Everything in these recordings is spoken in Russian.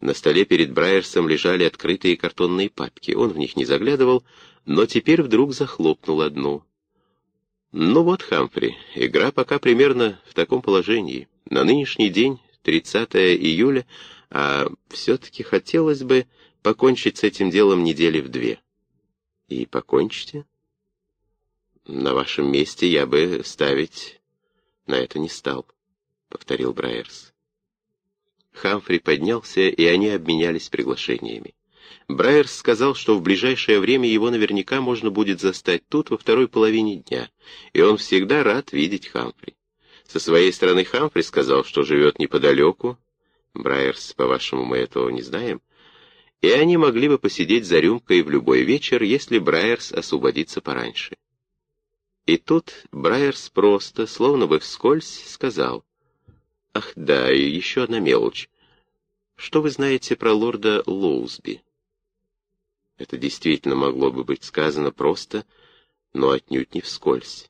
На столе перед Брайерсом лежали открытые картонные папки. Он в них не заглядывал, но теперь вдруг захлопнул одну. Ну вот, Хамфри, игра пока примерно в таком положении. На нынешний день, 30 июля, а все-таки хотелось бы покончить с этим делом недели в две. И покончите? На вашем месте я бы ставить на это не стал, повторил Брайерс. Хамфри поднялся, и они обменялись приглашениями. Брайерс сказал, что в ближайшее время его наверняка можно будет застать тут во второй половине дня, и он всегда рад видеть Хамфри. Со своей стороны Хамфри сказал, что живет неподалеку. Брайерс, по-вашему, мы этого не знаем. И они могли бы посидеть за рюмкой в любой вечер, если Брайерс освободится пораньше. И тут Брайерс просто, словно бы вскользь, сказал, «Ах да, и еще одна мелочь. Что вы знаете про лорда Лоузби?» Это действительно могло бы быть сказано просто, но отнюдь не вскользь.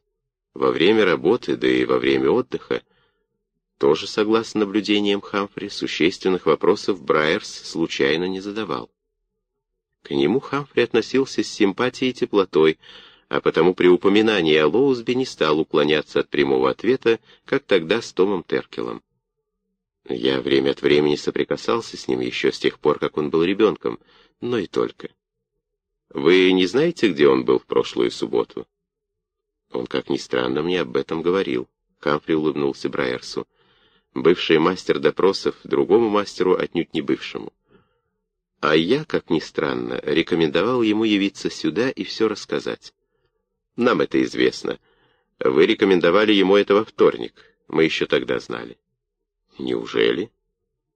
Во время работы, да и во время отдыха, тоже, согласно наблюдениям Хамфри, существенных вопросов Брайерс случайно не задавал. К нему Хамфри относился с симпатией и теплотой, а потому при упоминании о Лоузби не стал уклоняться от прямого ответа, как тогда с Томом Теркелом. Я время от времени соприкасался с ним еще с тех пор, как он был ребенком, но и только. Вы не знаете, где он был в прошлую субботу? Он, как ни странно, мне об этом говорил. Хамфри улыбнулся Брайерсу. Бывший мастер допросов другому мастеру отнюдь не бывшему. А я, как ни странно, рекомендовал ему явиться сюда и все рассказать. Нам это известно. Вы рекомендовали ему это во вторник. Мы еще тогда знали. Неужели?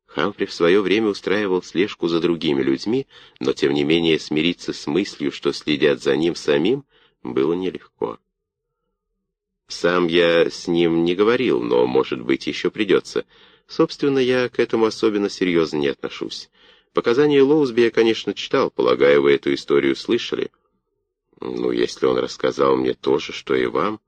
Хамфри в свое время устраивал слежку за другими людьми, но тем не менее смириться с мыслью, что следят за ним самим, было нелегко. Сам я с ним не говорил, но, может быть, еще придется. Собственно, я к этому особенно серьезно не отношусь. Показания Лоузби я, конечно, читал, полагаю, вы эту историю слышали. Ну, если он рассказал мне то же, что и вам.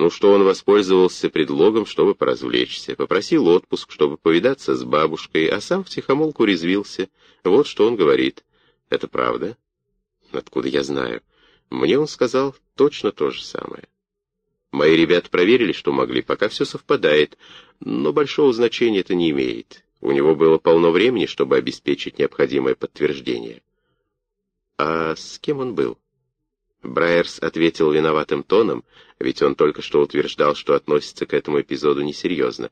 Ну, что он воспользовался предлогом, чтобы поразвлечься, попросил отпуск, чтобы повидаться с бабушкой, а сам втихомолку резвился. Вот что он говорит. Это правда? Откуда я знаю? Мне он сказал точно то же самое. Мои ребята проверили, что могли, пока все совпадает, но большого значения это не имеет. У него было полно времени, чтобы обеспечить необходимое подтверждение. А с кем он был? Брайерс ответил виноватым тоном, ведь он только что утверждал, что относится к этому эпизоду несерьезно.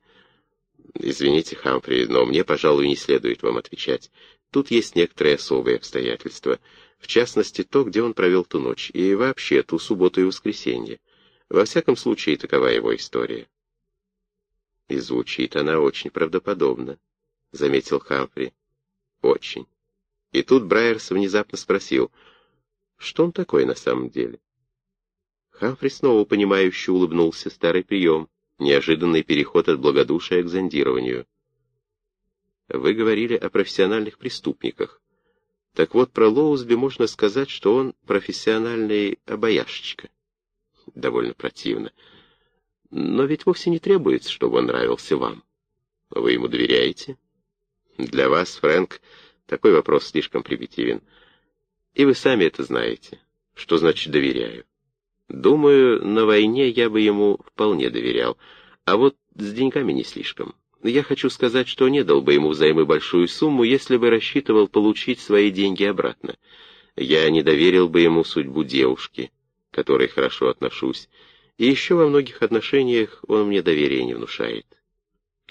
«Извините, Хамфри, но мне, пожалуй, не следует вам отвечать. Тут есть некоторые особые обстоятельства, в частности, то, где он провел ту ночь, и вообще ту субботу и воскресенье. Во всяком случае, такова его история. И звучит она очень правдоподобно, — заметил Хамфри. Очень. И тут Брайерс внезапно спросил, что он такой на самом деле. Хамфри снова понимающе улыбнулся старый прием, неожиданный переход от благодушия к зондированию. Вы говорили о профессиональных преступниках. Так вот, про Лоузби можно сказать, что он профессиональный обаяшечка довольно противно. Но ведь вовсе не требуется, чтобы он нравился вам. Вы ему доверяете? Для вас, Фрэнк, такой вопрос слишком примитивен. И вы сами это знаете. Что значит «доверяю»? Думаю, на войне я бы ему вполне доверял, а вот с деньгами не слишком. Я хочу сказать, что не дал бы ему взаймы большую сумму, если бы рассчитывал получить свои деньги обратно. Я не доверил бы ему судьбу девушки, которой хорошо отношусь, и еще во многих отношениях он мне доверия не внушает.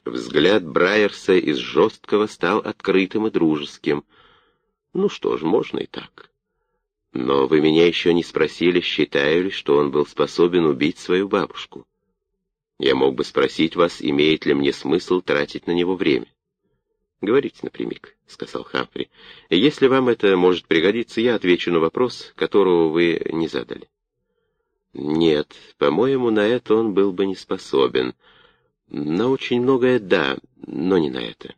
Взгляд Брайерса из жесткого стал открытым и дружеским. Ну что ж, можно и так. Но вы меня еще не спросили, считаю ли, что он был способен убить свою бабушку. Я мог бы спросить вас, имеет ли мне смысл тратить на него время. «Говорите напрямик», — сказал Хамфри. «Если вам это может пригодиться, я отвечу на вопрос, которого вы не задали». Нет, по-моему, на это он был бы не способен. На очень многое — да, но не на это.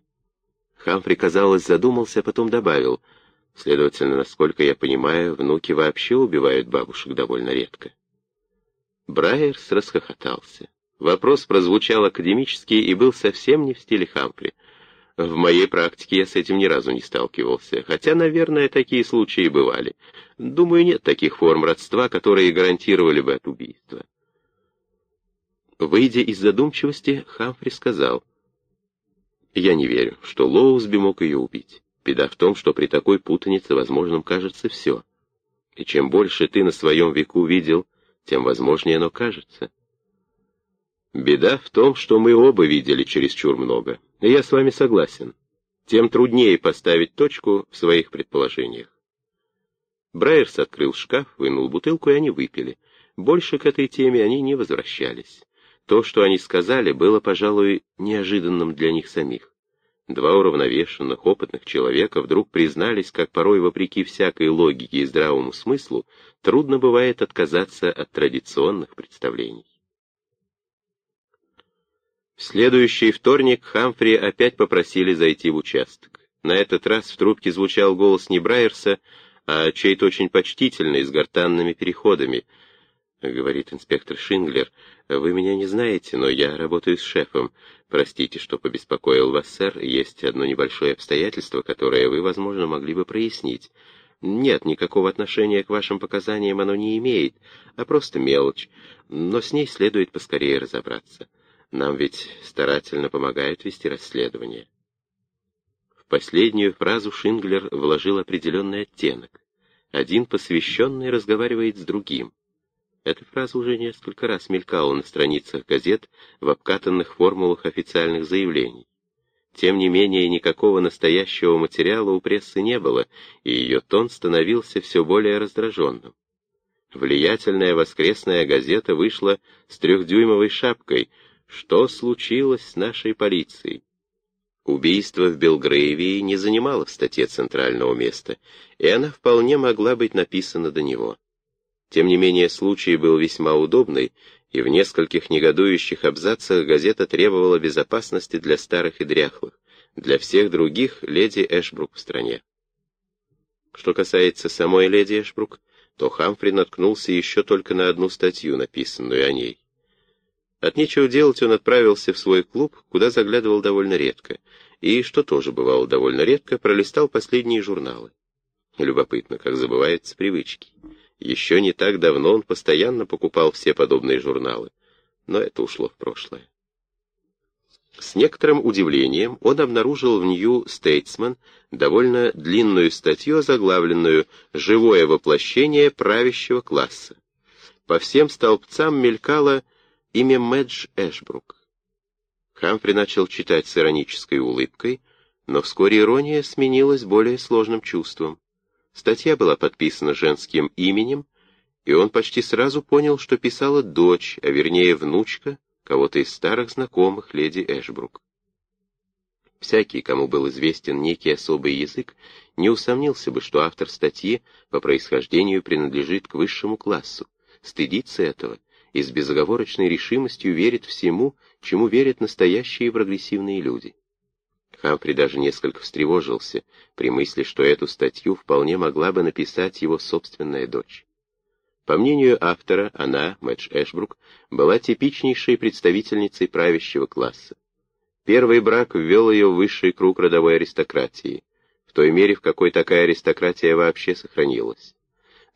Хамфри, казалось, задумался, а потом добавил. Следовательно, насколько я понимаю, внуки вообще убивают бабушек довольно редко. Брайерс расхохотался. Вопрос прозвучал академически и был совсем не в стиле Хамфри. В моей практике я с этим ни разу не сталкивался, хотя, наверное, такие случаи бывали. Думаю, нет таких форм родства, которые гарантировали бы от убийства. Выйдя из задумчивости, Хамфри сказал, «Я не верю, что Лоусби мог ее убить. Беда в том, что при такой путанице возможным кажется все. И чем больше ты на своем веку видел, тем возможнее оно кажется. Беда в том, что мы оба видели чересчур много, и я с вами согласен. Тем труднее поставить точку в своих предположениях. Брайерс открыл шкаф, вынул бутылку, и они выпили. Больше к этой теме они не возвращались. То, что они сказали, было, пожалуй, неожиданным для них самих. Два уравновешенных, опытных человека вдруг признались, как порой, вопреки всякой логике и здравому смыслу, трудно бывает отказаться от традиционных представлений. В следующий вторник Хамфри опять попросили зайти в участок. На этот раз в трубке звучал голос не Брайерса, а чей-то очень почтительный, с гортанными переходами. Говорит инспектор Шинглер, вы меня не знаете, но я работаю с шефом. Простите, что побеспокоил вас, сэр, есть одно небольшое обстоятельство, которое вы, возможно, могли бы прояснить. Нет, никакого отношения к вашим показаниям оно не имеет, а просто мелочь, но с ней следует поскорее разобраться. Нам ведь старательно помогают вести расследование. В последнюю фразу Шинглер вложил определенный оттенок. Один посвященный разговаривает с другим. Эта фраза уже несколько раз мелькала на страницах газет в обкатанных формулах официальных заявлений. Тем не менее, никакого настоящего материала у прессы не было, и ее тон становился все более раздраженным. Влиятельная воскресная газета вышла с трехдюймовой шапкой, что случилось с нашей полицией? Убийство в Белгрейвии не занимало в статье центрального места, и она вполне могла быть написана до него. Тем не менее, случай был весьма удобный, и в нескольких негодующих абзацах газета требовала безопасности для старых и дряхлых, для всех других леди Эшбрук в стране. Что касается самой леди Эшбрук, то Хамфри наткнулся еще только на одну статью, написанную о ней. От нечего делать он отправился в свой клуб, куда заглядывал довольно редко, и, что тоже бывало довольно редко, пролистал последние журналы. Любопытно, как забываются привычки. Еще не так давно он постоянно покупал все подобные журналы, но это ушло в прошлое. С некоторым удивлением он обнаружил в New Statesman довольно длинную статью, заглавленную «Живое воплощение правящего класса». По всем столбцам мелькало имя Мэдж Эшбрук. Хамфри начал читать с иронической улыбкой, но вскоре ирония сменилась более сложным чувством. Статья была подписана женским именем, и он почти сразу понял, что писала дочь, а вернее внучка кого-то из старых знакомых леди Эшбрук. Всякий, кому был известен некий особый язык, не усомнился бы, что автор статьи по происхождению принадлежит к высшему классу, стыдится этого и с безоговорочной решимостью верит всему, чему верят настоящие прогрессивные люди. Хамфри даже несколько встревожился при мысли, что эту статью вполне могла бы написать его собственная дочь. По мнению автора, она, Мэтч Эшбрук, была типичнейшей представительницей правящего класса. Первый брак ввел ее в высший круг родовой аристократии, в той мере, в какой такая аристократия вообще сохранилась.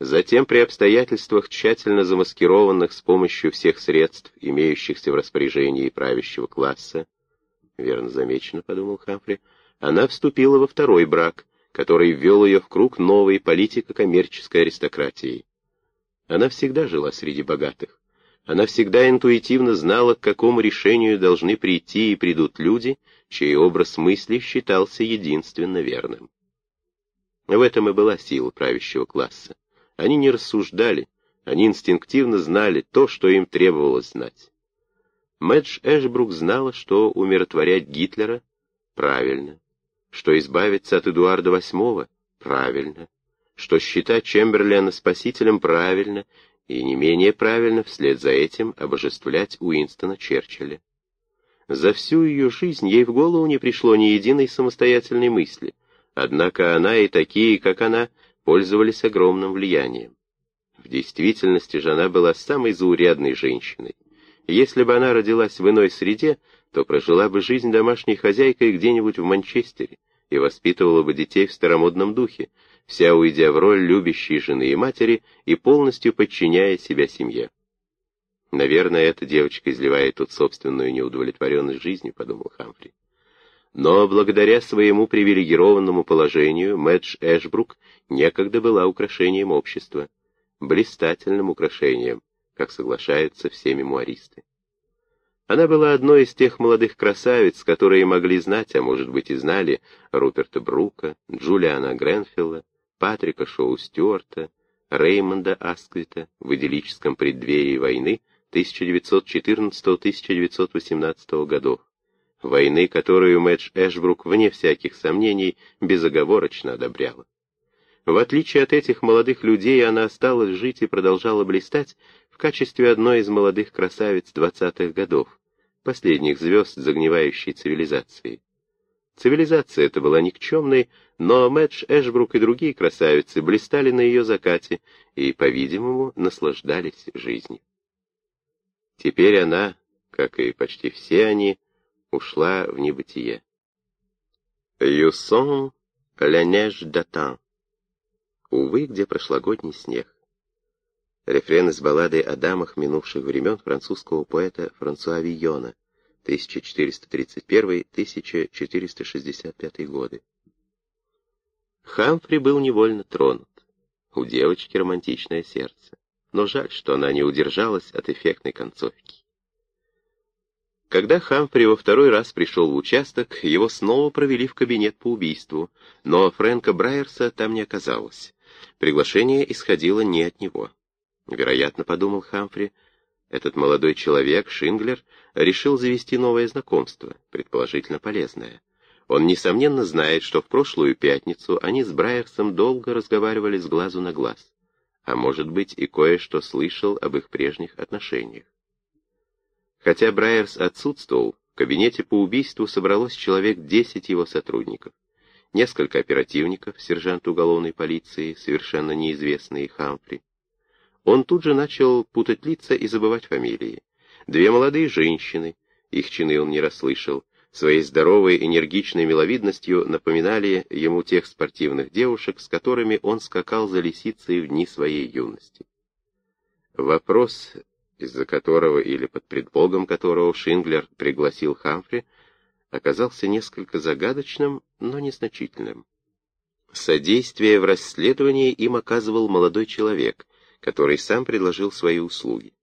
Затем при обстоятельствах, тщательно замаскированных с помощью всех средств, имеющихся в распоряжении правящего класса, верно замечено, подумал Хамфри, она вступила во второй брак, который ввел ее в круг новой политико-коммерческой аристократии. Она всегда жила среди богатых. Она всегда интуитивно знала, к какому решению должны прийти и придут люди, чей образ мысли считался единственно верным. В этом и была сила правящего класса. Они не рассуждали, они инстинктивно знали то, что им требовалось знать. Мэдж Эшбрук знала, что умиротворять Гитлера правильно, что избавиться от Эдуарда VIII правильно, что считать Чемберлена спасителем правильно и не менее правильно вслед за этим обожествлять Уинстона Черчилля. За всю ее жизнь ей в голову не пришло ни единой самостоятельной мысли, однако она и такие, как она, пользовались огромным влиянием. В действительности же она была самой заурядной женщиной. Если бы она родилась в иной среде, то прожила бы жизнь домашней хозяйкой где-нибудь в Манчестере и воспитывала бы детей в старомодном духе, вся уйдя в роль любящей жены и матери и полностью подчиняя себя семье. Наверное, эта девочка изливает тут собственную неудовлетворенность жизни, подумал Хамфри. Но благодаря своему привилегированному положению Мэдж Эшбрук некогда была украшением общества, блистательным украшением, как соглашаются все мемуаристы. Она была одной из тех молодых красавиц, которые могли знать, а может быть и знали, Руперта Брука, Джулиана Гренфилла, Патрика Шоу Стюарта, Реймонда Асквита в идиллическом преддверии войны 1914-1918 годов, войны, которую Мэтч Эшбрук, вне всяких сомнений, безоговорочно одобряла. В отличие от этих молодых людей, она осталась жить и продолжала блистать в качестве одной из молодых красавиц двадцатых годов, последних звезд загнивающей цивилизации. Цивилизация эта была никчемной, но Мэтч Эшбрук и другие красавицы блистали на ее закате и, по-видимому, наслаждались жизнью. Теперь она, как и почти все они, ушла в небытие. «Юсон la neige d'attend». Увы, где прошлогодний снег. Рефрен из баллады о дамах минувших времен французского поэта Франсуа Вийона, 1431-1465 годы. Хамфри был невольно тронут. У девочки романтичное сердце но жаль, что она не удержалась от эффектной концовки. Когда Хамфри во второй раз пришел в участок, его снова провели в кабинет по убийству, но Фрэнка Брайерса там не оказалось. Приглашение исходило не от него. Вероятно, подумал Хамфри, этот молодой человек, Шинглер, решил завести новое знакомство, предположительно полезное. Он, несомненно, знает, что в прошлую пятницу они с Брайерсом долго разговаривали с глазу на глаз а может быть и кое-что слышал об их прежних отношениях. Хотя Брайерс отсутствовал, в кабинете по убийству собралось человек десять его сотрудников. Несколько оперативников, сержант уголовной полиции, совершенно неизвестный Хамфри. Он тут же начал путать лица и забывать фамилии. Две молодые женщины, их чины он не расслышал, Своей здоровой, энергичной миловидностью напоминали ему тех спортивных девушек, с которыми он скакал за лисицей в дни своей юности. Вопрос, из-за которого или под предлогом которого Шинглер пригласил Хамфри, оказался несколько загадочным, но незначительным. Содействие в расследовании им оказывал молодой человек, который сам предложил свои услуги.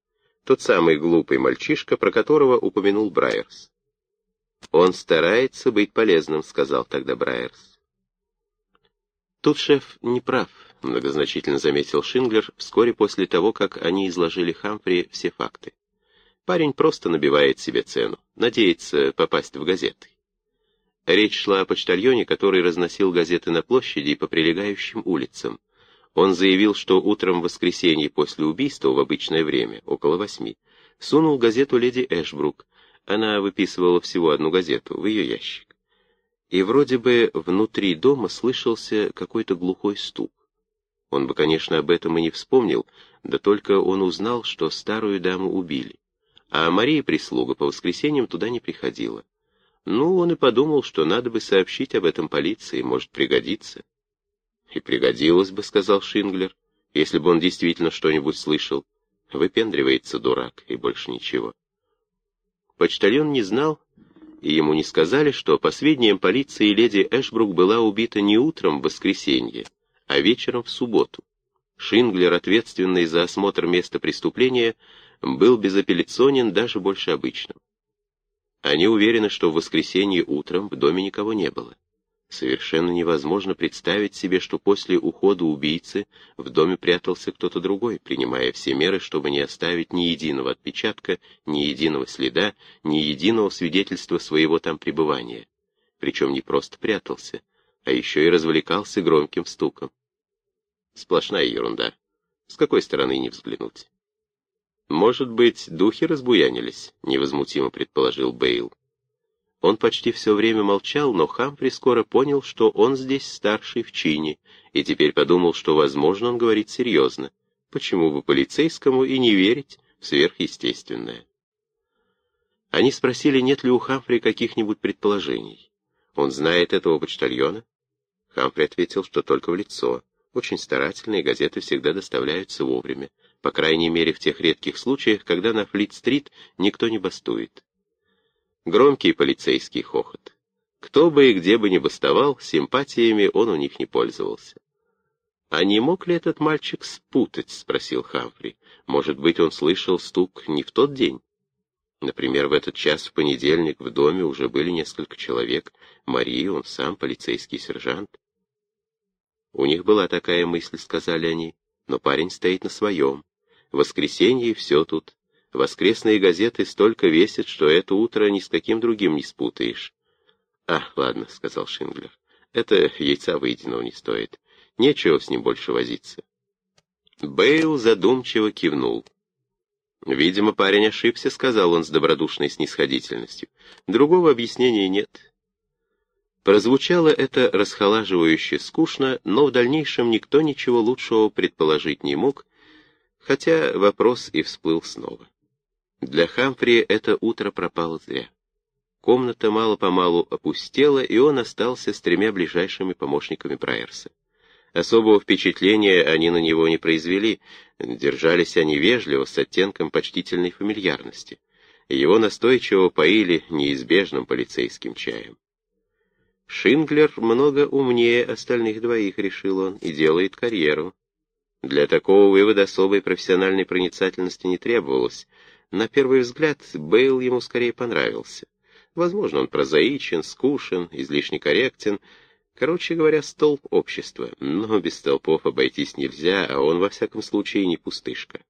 Тот самый глупый мальчишка, про которого упомянул Брайерс. «Он старается быть полезным», — сказал тогда Брайерс. Тут шеф не прав, многозначительно заметил Шинглер вскоре после того, как они изложили Хамфри все факты. Парень просто набивает себе цену, надеется попасть в газеты. Речь шла о почтальоне, который разносил газеты на площади и по прилегающим улицам. Он заявил, что утром в воскресенье после убийства в обычное время, около восьми, сунул газету леди Эшбрук, она выписывала всего одну газету в ее ящик. И вроде бы внутри дома слышался какой-то глухой стук. Он бы, конечно, об этом и не вспомнил, да только он узнал, что старую даму убили. А Мария прислуга по воскресеньям туда не приходила. Ну, он и подумал, что надо бы сообщить об этом полиции, может пригодиться. И пригодилось бы, сказал Шинглер, если бы он действительно что-нибудь слышал. Выпендривается дурак, и больше ничего. Почтальон не знал, и ему не сказали, что по сведениям полиции леди Эшбрук была убита не утром в воскресенье, а вечером в субботу. Шинглер, ответственный за осмотр места преступления, был безапелляционен даже больше обычного. Они уверены, что в воскресенье утром в доме никого не было. Совершенно невозможно представить себе, что после ухода убийцы в доме прятался кто-то другой, принимая все меры, чтобы не оставить ни единого отпечатка, ни единого следа, ни единого свидетельства своего там пребывания. Причем не просто прятался, а еще и развлекался громким стуком. Сплошная ерунда. С какой стороны не взглянуть? «Может быть, духи разбуянились?» — невозмутимо предположил Бейл. Он почти все время молчал, но Хамфри скоро понял, что он здесь старший в чине, и теперь подумал, что, возможно, он говорит серьезно. Почему бы полицейскому и не верить в сверхъестественное? Они спросили, нет ли у Хамфри каких-нибудь предположений. Он знает этого почтальона? Хамфри ответил, что только в лицо. Очень старательные газеты всегда доставляются вовремя, по крайней мере в тех редких случаях, когда на Флит-стрит никто не бастует. Громкий полицейский хохот. Кто бы и где бы ни бастовал, симпатиями он у них не пользовался. «А не мог ли этот мальчик спутать?» — спросил Хамфри. «Может быть, он слышал стук не в тот день?» Например, в этот час в понедельник в доме уже были несколько человек. Мария, он сам, полицейский сержант. У них была такая мысль, сказали они, но парень стоит на своем. В воскресенье все тут. Воскресные газеты столько весят, что это утро ни с каким другим не спутаешь. «А, ладно», — сказал Шинглер, — «это яйца выеденного не стоит. Нечего с ним больше возиться». Бейл задумчиво кивнул. «Видимо, парень ошибся», — сказал он с добродушной снисходительностью. «Другого объяснения нет». Прозвучало это расхолаживающе скучно, но в дальнейшем никто ничего лучшего предположить не мог, хотя вопрос и всплыл снова. Для Хамфри это утро пропало зря. Комната мало-помалу опустела, и он остался с тремя ближайшими помощниками Брайерса. Особого впечатления они на него не произвели, держались они вежливо, с оттенком почтительной фамильярности. Его настойчиво поили неизбежным полицейским чаем. Шинглер много умнее остальных двоих, решил он, и делает карьеру. Для такого вывода особой профессиональной проницательности не требовалось. На первый взгляд Бейл ему скорее понравился. Возможно, он прозаичен, скушен, излишне корректен, Короче говоря, столб общества, но без столпов обойтись нельзя, а он, во всяком случае, не пустышка.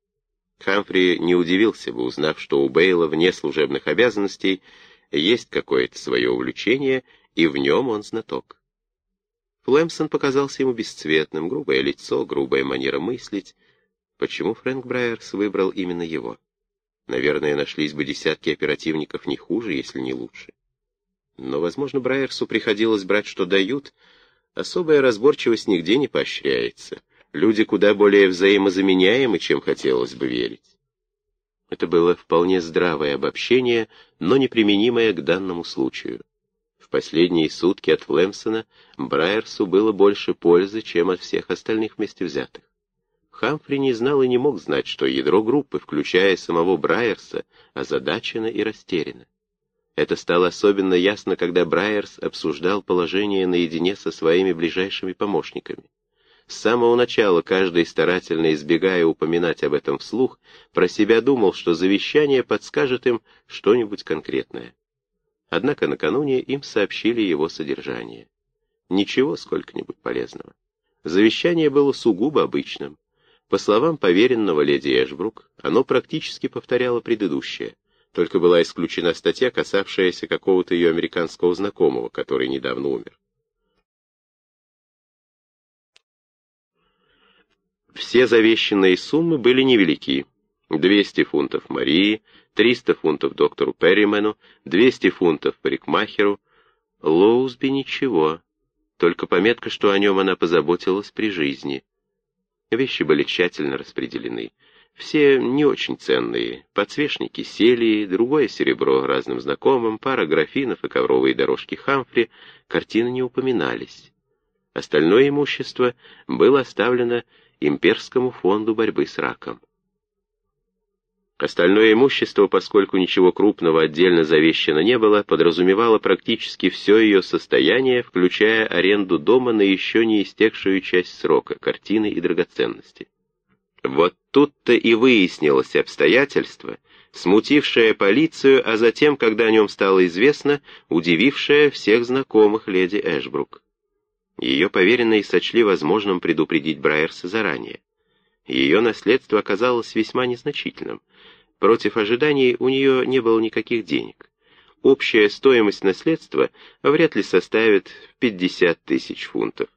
Хамфри не удивился бы, узнав, что у Бейла вне служебных обязанностей есть какое-то свое увлечение, и в нем он знаток. Флемсон показался ему бесцветным, грубое лицо, грубая манера мыслить. Почему Фрэнк Брайерс выбрал именно его? Наверное, нашлись бы десятки оперативников не хуже, если не лучше. Но, возможно, Брайерсу приходилось брать, что дают. Особая разборчивость нигде не поощряется. Люди куда более взаимозаменяемы, чем хотелось бы верить. Это было вполне здравое обобщение, но неприменимое к данному случаю. В последние сутки от Флемсона Брайерсу было больше пользы, чем от всех остальных вместе взятых. Хамфри не знал и не мог знать, что ядро группы, включая самого Брайерса, озадачено и растеряно. Это стало особенно ясно, когда Брайерс обсуждал положение наедине со своими ближайшими помощниками. С самого начала каждый, старательно избегая упоминать об этом вслух, про себя думал, что завещание подскажет им что-нибудь конкретное. Однако накануне им сообщили его содержание. Ничего сколько-нибудь полезного. Завещание было сугубо обычным. По словам поверенного леди Эшбрук, оно практически повторяло предыдущее только была исключена статья, касавшаяся какого-то ее американского знакомого, который недавно умер. Все завещанные суммы были невелики. 200 фунтов Марии, 300 фунтов доктору Перримену, 200 фунтов парикмахеру. Лоузби ничего, только пометка, что о нем она позаботилась при жизни. Вещи были тщательно распределены. Все не очень ценные. Подсвечники сели, другое серебро разным знакомым, пара графинов и ковровые дорожки Хамфри, картины не упоминались. Остальное имущество было оставлено Имперскому фонду борьбы с раком. Остальное имущество, поскольку ничего крупного отдельно завещано не было, подразумевало практически все ее состояние, включая аренду дома на еще не истекшую часть срока, картины и драгоценности. Вот тут-то и выяснилось обстоятельство, смутившее полицию, а затем, когда о нем стало известно, удивившее всех знакомых леди Эшбрук. Ее поверенные сочли возможным предупредить Брайерса заранее. Ее наследство оказалось весьма незначительным. Против ожиданий у нее не было никаких денег. Общая стоимость наследства вряд ли составит 50 тысяч фунтов.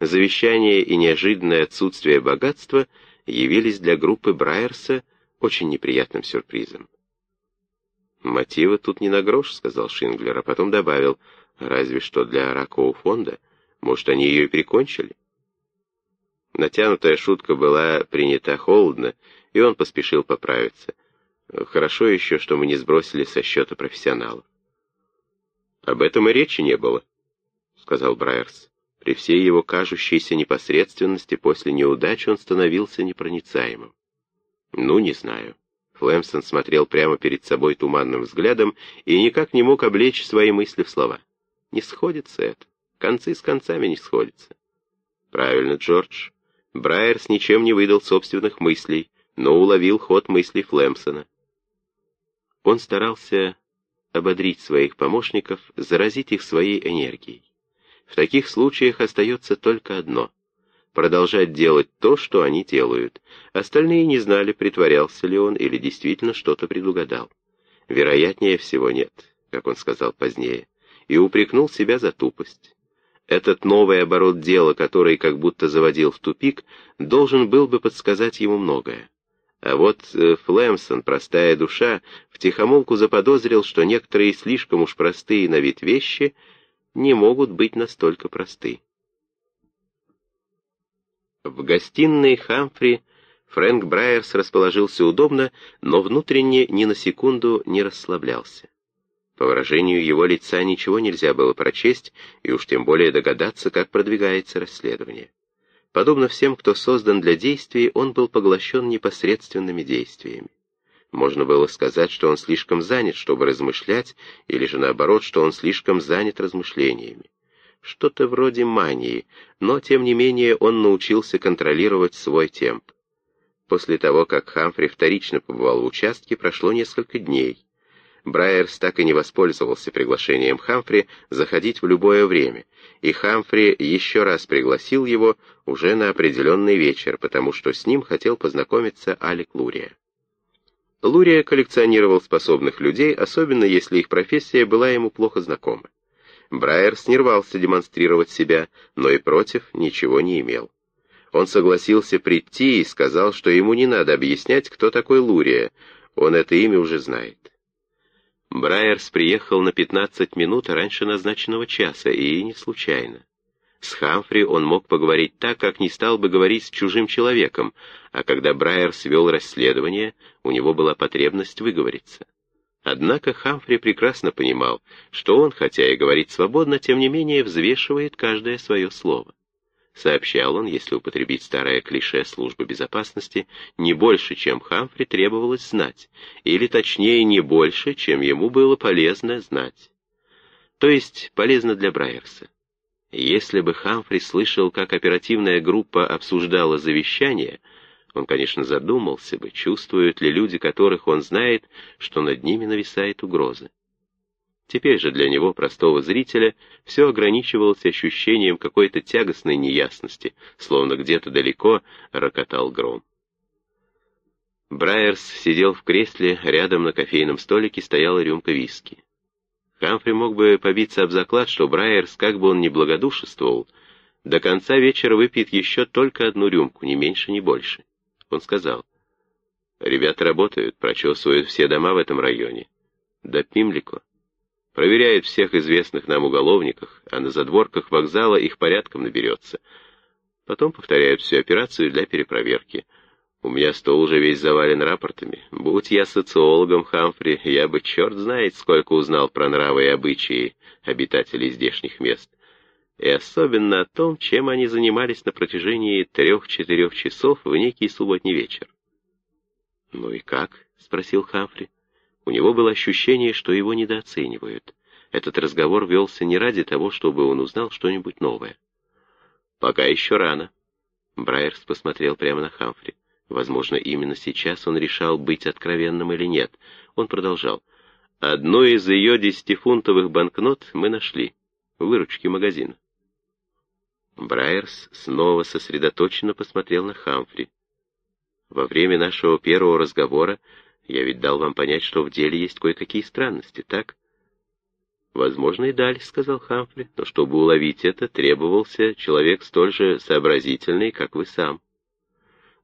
Завещание и неожиданное отсутствие богатства – явились для группы Брайерса очень неприятным сюрпризом. «Мотива тут не на грош», — сказал Шинглер, а потом добавил, «разве что для ракового фонда. Может, они ее и прикончили?» Натянутая шутка была принята холодно, и он поспешил поправиться. Хорошо еще, что мы не сбросили со счета профессионалов. «Об этом и речи не было», — сказал Брайерс. При всей его кажущейся непосредственности после неудачи он становился непроницаемым. «Ну, не знаю». Флемсон смотрел прямо перед собой туманным взглядом и никак не мог облечь свои мысли в слова. «Не сходится это. Концы с концами не сходятся». «Правильно, Джордж. Брайерс ничем не выдал собственных мыслей, но уловил ход мыслей Флемсона. Он старался ободрить своих помощников, заразить их своей энергией. В таких случаях остается только одно — продолжать делать то, что они делают. Остальные не знали, притворялся ли он или действительно что-то предугадал. Вероятнее всего нет, как он сказал позднее, и упрекнул себя за тупость. Этот новый оборот дела, который как будто заводил в тупик, должен был бы подсказать ему многое. А вот э, Флемсон, простая душа, втихомолку заподозрил, что некоторые слишком уж простые на вид вещи не могут быть настолько просты. В гостиной Хамфри Фрэнк Брайерс расположился удобно, но внутренне ни на секунду не расслаблялся. По выражению его лица ничего нельзя было прочесть, и уж тем более догадаться, как продвигается расследование. Подобно всем, кто создан для действий, он был поглощен непосредственными действиями. Можно было сказать, что он слишком занят, чтобы размышлять, или же наоборот, что он слишком занят размышлениями. Что-то вроде мании, но тем не менее он научился контролировать свой темп. После того, как Хамфри вторично побывал в участке, прошло несколько дней. Брайерс так и не воспользовался приглашением Хамфри заходить в любое время, и Хамфри еще раз пригласил его уже на определенный вечер, потому что с ним хотел познакомиться Алик Лурия. Лурия коллекционировал способных людей, особенно если их профессия была ему плохо знакома. Брайерс не рвался демонстрировать себя, но и против ничего не имел. Он согласился прийти и сказал, что ему не надо объяснять, кто такой Лурия, он это имя уже знает. Брайерс приехал на 15 минут раньше назначенного часа, и не случайно. С Хамфри он мог поговорить так, как не стал бы говорить с чужим человеком, а когда Брайерс вел расследование, у него была потребность выговориться. Однако Хамфри прекрасно понимал, что он, хотя и говорит свободно, тем не менее взвешивает каждое свое слово. Сообщал он, если употребить старое клише службы безопасности, не больше, чем Хамфри требовалось знать, или точнее не больше, чем ему было полезно знать. То есть полезно для Брайерса. Если бы Хамфри слышал, как оперативная группа обсуждала завещание, он, конечно, задумался бы, чувствуют ли люди, которых он знает, что над ними нависает угроза. Теперь же для него, простого зрителя, все ограничивалось ощущением какой-то тягостной неясности, словно где-то далеко рокотал гром. Брайерс сидел в кресле, рядом на кофейном столике стояла рюмка виски. Хамфри мог бы побиться об заклад, что Брайерс, как бы он ни благодушествовал, до конца вечера выпьет еще только одну рюмку, ни меньше, ни больше. Он сказал, «Ребята работают, прочесывают все дома в этом районе. Да Пимлико проверяет всех известных нам уголовников, а на задворках вокзала их порядком наберется. Потом повторяют всю операцию для перепроверки. У меня стол уже весь завален рапортами. Будь я социологом, Хамфри, я бы черт знает, сколько узнал про нравы и обычаи обитателей здешних мест. И особенно о том, чем они занимались на протяжении трех-четырех часов в некий субботний вечер. «Ну и как?» — спросил Хамфри. У него было ощущение, что его недооценивают. Этот разговор велся не ради того, чтобы он узнал что-нибудь новое. «Пока еще рано». Брайерс посмотрел прямо на Хамфри. Возможно, именно сейчас он решал, быть откровенным или нет. Он продолжал. «Одну из ее десятифунтовых банкнот мы нашли. Выручки магазина». Брайерс снова сосредоточенно посмотрел на Хамфри. Во время нашего первого разговора я ведь дал вам понять, что в деле есть кое-какие странности, так? Возможно, и дали, сказал Хамфри, но чтобы уловить это, требовался человек столь же сообразительный, как вы сам.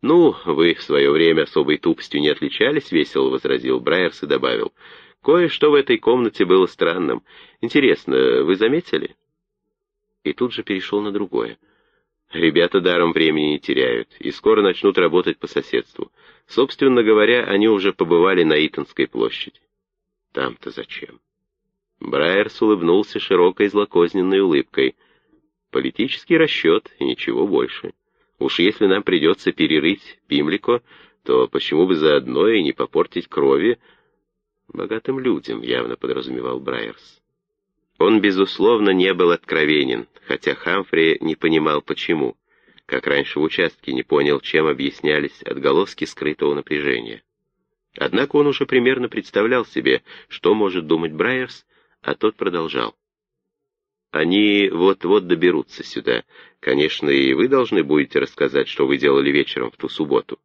«Ну, вы в свое время особой тупостью не отличались», — весело возразил Брайерс и добавил. «Кое-что в этой комнате было странным. Интересно, вы заметили?» И тут же перешел на другое. Ребята даром времени не теряют и скоро начнут работать по соседству. Собственно говоря, они уже побывали на Итонской площади. Там-то зачем? Брайерс улыбнулся широкой злокозненной улыбкой. Политический расчет и ничего больше. Уж если нам придется перерыть Пимлико, то почему бы заодно и не попортить крови богатым людям, явно подразумевал Брайерс. Он, безусловно, не был откровенен, хотя Хамфри не понимал, почему, как раньше в участке не понял, чем объяснялись отголоски скрытого напряжения. Однако он уже примерно представлял себе, что может думать Брайерс, а тот продолжал. «Они вот-вот доберутся сюда. Конечно, и вы должны будете рассказать, что вы делали вечером в ту субботу».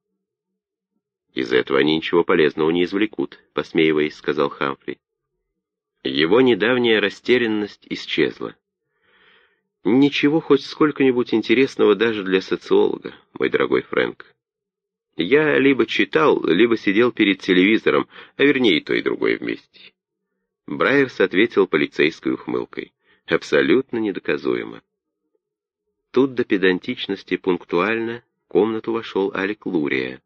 «Из этого они ничего полезного не извлекут», — посмеиваясь, сказал Хамфри. Его недавняя растерянность исчезла. Ничего хоть сколько-нибудь интересного даже для социолога, мой дорогой Фрэнк. Я либо читал, либо сидел перед телевизором, а вернее то, и другое вместе. Брайерс ответил полицейской ухмылкой. Абсолютно недоказуемо. Тут до педантичности пунктуально в комнату вошел Алик Лурия.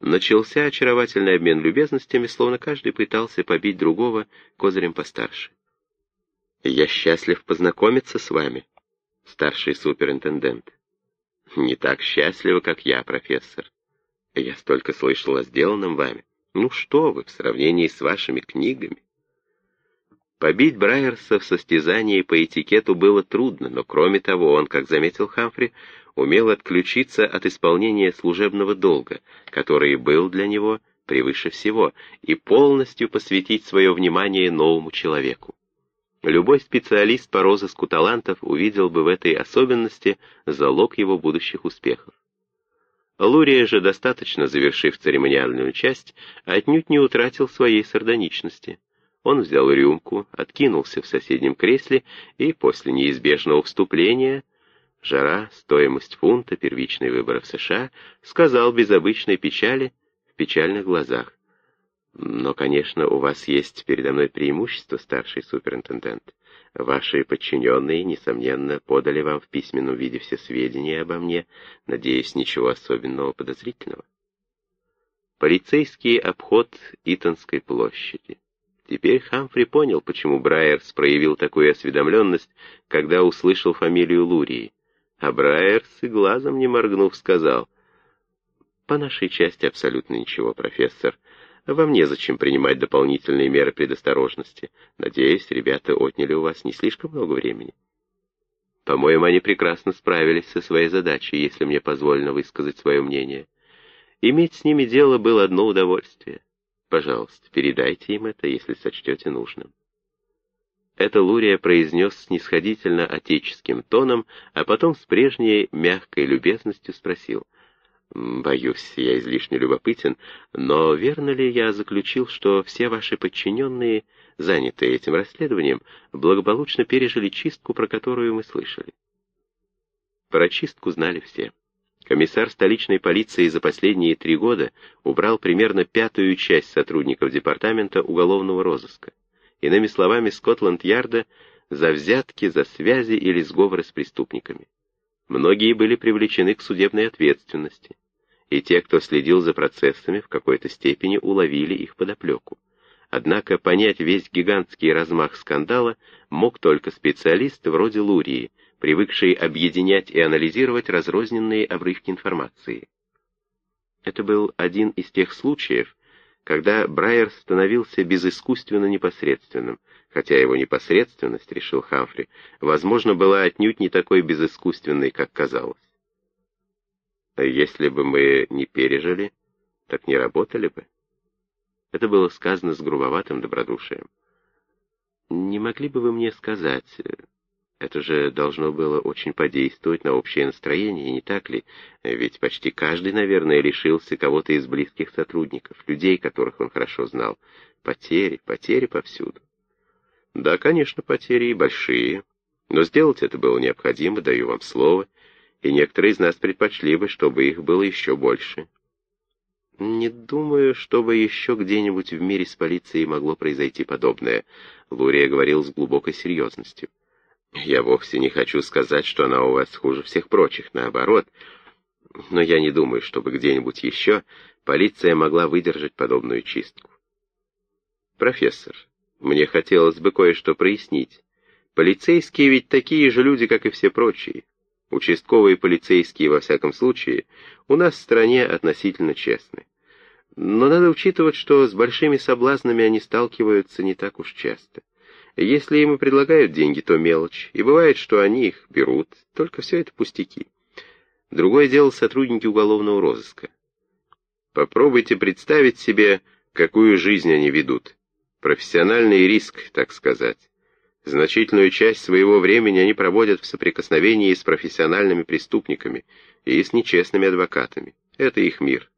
Начался очаровательный обмен любезностями, словно каждый пытался побить другого козырем постарше. «Я счастлив познакомиться с вами, старший суперинтендент. Не так счастливо, как я, профессор. Я столько слышал о сделанном вами. Ну что вы, в сравнении с вашими книгами?» Побить Брайерса в состязании по этикету было трудно, но кроме того, он, как заметил Хамфри, умел отключиться от исполнения служебного долга, который был для него превыше всего, и полностью посвятить свое внимание новому человеку. Любой специалист по розыску талантов увидел бы в этой особенности залог его будущих успехов. Лурия же, достаточно завершив церемониальную часть, отнюдь не утратил своей сардоничности. Он взял рюмку, откинулся в соседнем кресле и после неизбежного вступления жара, стоимость фунта, первичный выбор в США, сказал без обычной печали в печальных глазах. Но, конечно, у вас есть передо мной преимущество, старший суперинтендент. Ваши подчиненные, несомненно, подали вам в письменном виде все сведения обо мне, надеюсь, ничего особенного подозрительного. Полицейский обход Итонской площади. Теперь Хамфри понял, почему Брайерс проявил такую осведомленность, когда услышал фамилию Лурии. А Брайерс и глазом не моргнув сказал, «По нашей части абсолютно ничего, профессор. Вам незачем принимать дополнительные меры предосторожности. Надеюсь, ребята отняли у вас не слишком много времени». По-моему, они прекрасно справились со своей задачей, если мне позволено высказать свое мнение. Иметь с ними дело было одно удовольствие. Пожалуйста, передайте им это, если сочтете нужным. Это Лурия произнес снисходительно отеческим тоном, а потом с прежней мягкой любезностью спросил. «Боюсь, я излишне любопытен, но верно ли я заключил, что все ваши подчиненные, занятые этим расследованием, благополучно пережили чистку, про которую мы слышали?» Про чистку знали все. Комиссар столичной полиции за последние три года убрал примерно пятую часть сотрудников департамента уголовного розыска иными словами, Скотланд-Ярда, за взятки, за связи или сговоры с преступниками. Многие были привлечены к судебной ответственности, и те, кто следил за процессами, в какой-то степени уловили их подоплеку. Однако понять весь гигантский размах скандала мог только специалист вроде Лурии, привыкший объединять и анализировать разрозненные обрывки информации. Это был один из тех случаев, когда Брайер становился безыскусственно непосредственным, хотя его непосредственность, решил Хамфри, возможно, была отнюдь не такой безыскусственной, как казалось. А если бы мы не пережили, так не работали бы. Это было сказано с грубоватым добродушием. Не могли бы вы мне сказать, это же должно было очень подействовать на общее настроение, не так ли? Ведь почти каждый, наверное, лишился кого-то из близких сотрудников, людей, которых он хорошо знал. Потери, потери повсюду. Да, конечно, потери и большие. Но сделать это было необходимо, даю вам слово, и некоторые из нас предпочли бы, чтобы их было еще больше. Не думаю, чтобы еще где-нибудь в мире с полицией могло произойти подобное, Лурия говорил с глубокой серьезностью. Я вовсе не хочу сказать, что она у вас хуже всех прочих, наоборот. Но я не думаю, чтобы где-нибудь еще полиция могла выдержать подобную чистку. Профессор, мне хотелось бы кое-что прояснить. Полицейские ведь такие же люди, как и все прочие. Участковые полицейские, во всяком случае, у нас в стране относительно честны. Но надо учитывать, что с большими соблазнами они сталкиваются не так уж часто. Если им и предлагают деньги, то мелочь, и бывает, что они их берут, только все это пустяки. Другое дело сотрудники уголовного розыска. Попробуйте представить себе, какую жизнь они ведут. Профессиональный риск, так сказать. Значительную часть своего времени они проводят в соприкосновении с профессиональными преступниками и с нечестными адвокатами. Это их мир.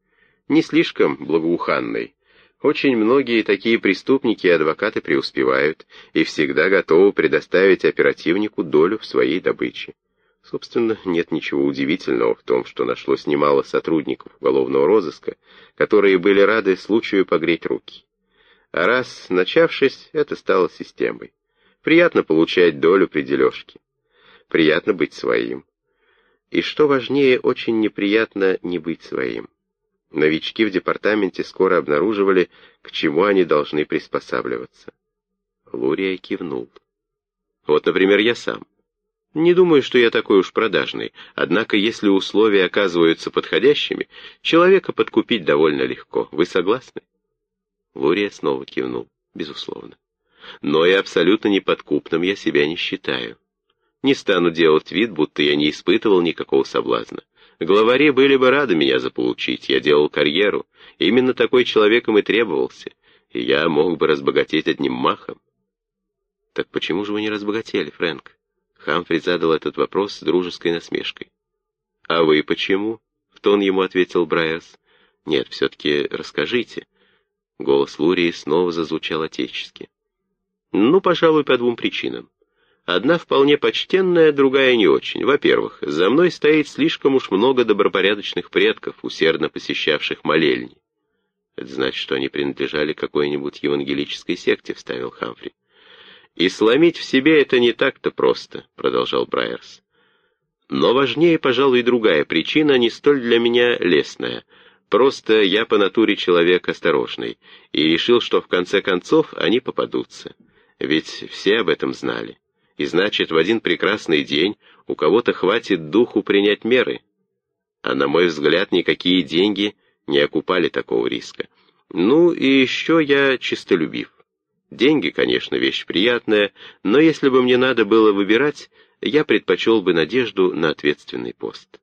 Не слишком благоуханный. Очень многие такие преступники и адвокаты преуспевают и всегда готовы предоставить оперативнику долю в своей добыче. Собственно, нет ничего удивительного в том, что нашлось немало сотрудников уголовного розыска, которые были рады случаю погреть руки. А раз начавшись, это стало системой. Приятно получать долю при дележке. Приятно быть своим. И что важнее, очень неприятно не быть своим. Новички в департаменте скоро обнаруживали, к чему они должны приспосабливаться. Лурия кивнул. Вот, например, я сам. Не думаю, что я такой уж продажный, однако если условия оказываются подходящими, человека подкупить довольно легко. Вы согласны? Лурия снова кивнул. Безусловно но и абсолютно неподкупным я себя не считаю. Не стану делать вид, будто я не испытывал никакого соблазна. Главари были бы рады меня заполучить, я делал карьеру. Именно такой человеком и требовался, и я мог бы разбогатеть одним махом. Так почему же вы не разбогатели, Фрэнк? Хамфри задал этот вопрос с дружеской насмешкой. «А вы почему?» — в тон ему ответил Брайерс. «Нет, все-таки расскажите». Голос Лурии снова зазвучал отечески. Ну, пожалуй, по двум причинам. Одна вполне почтенная, другая не очень. Во-первых, за мной стоит слишком уж много добропорядочных предков, усердно посещавших молельни. Это значит, что они принадлежали какой-нибудь евангелической секте, вставил Хамфри. И сломить в себе это не так-то просто, продолжал Брайерс. Но важнее, пожалуй, другая причина, не столь для меня лестная. Просто я по натуре человек осторожный, и решил, что в конце концов они попадутся ведь все об этом знали. И значит, в один прекрасный день у кого-то хватит духу принять меры. А на мой взгляд, никакие деньги не окупали такого риска. Ну и еще я чистолюбив. Деньги, конечно, вещь приятная, но если бы мне надо было выбирать, я предпочел бы надежду на ответственный пост.